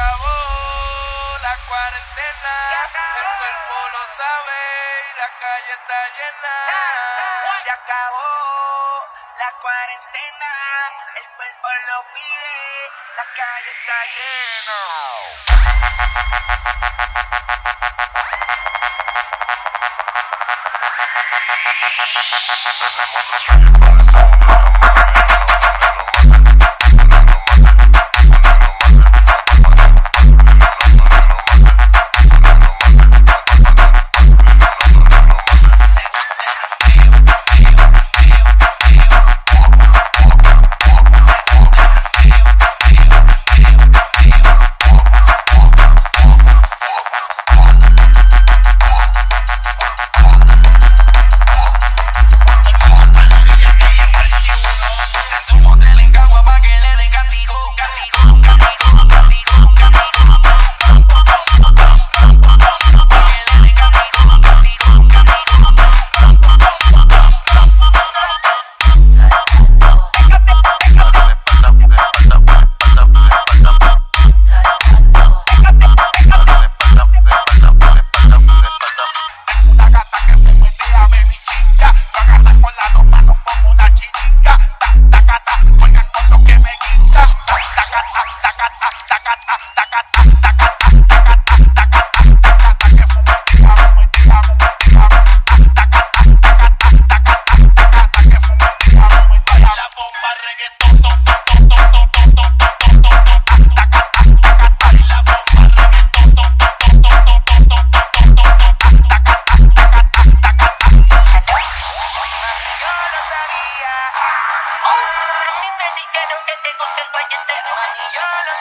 Se acabó la cuarentena. El cuerpo lo sabe y la calle está llena. Se acabó la cuarentena. El cuerpo lo pide, la calle está llena.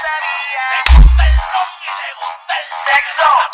sabía. Le gusta el rock y le gusta el sexo.